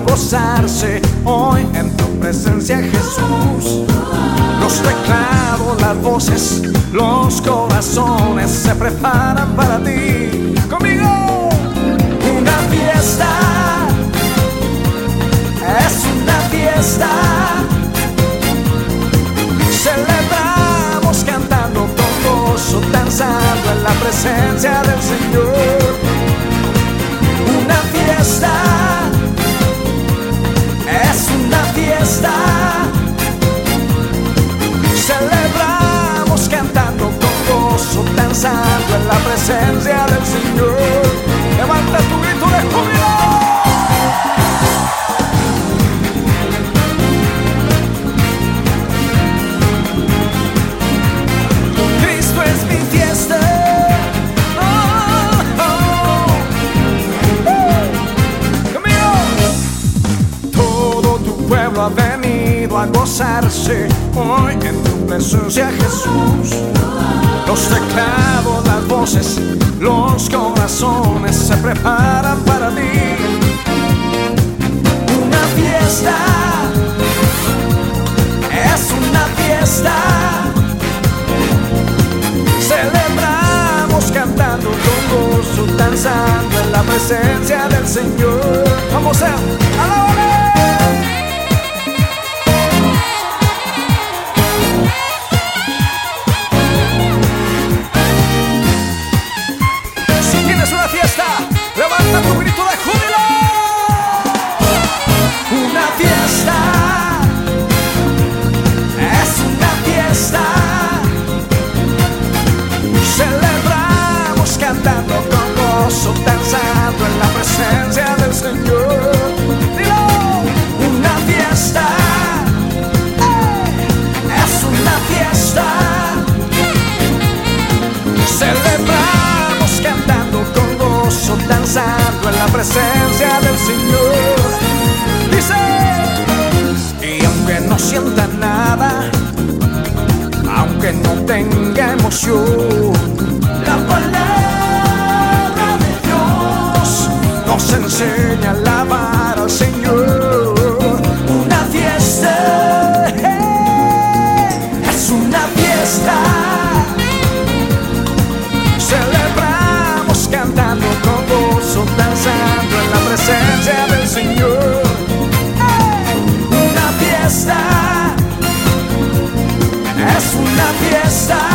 a gozarse hoy en tu presencia, Jesús. Los teclados, las voces, los corazones se preparan para ti. Conmigo, una fiesta, es una fiesta. Celebramos cantando con gozo, danzando en la presencia del Señor. A gozarse hoy en tu presencia, Jesús. Los teclados, las voces, los corazones se preparan para ti. Una fiesta, es una fiesta. Celebramos cantando con gozo, danzando en la presencia del Señor. Vamos a danzando en la presencia del Señor. Dice, y aunque no sienta nada, aunque no tenga emoción, la palabra de Dios nos enseña a alabar. presencia del Señor. Una fiesta, es una fiesta.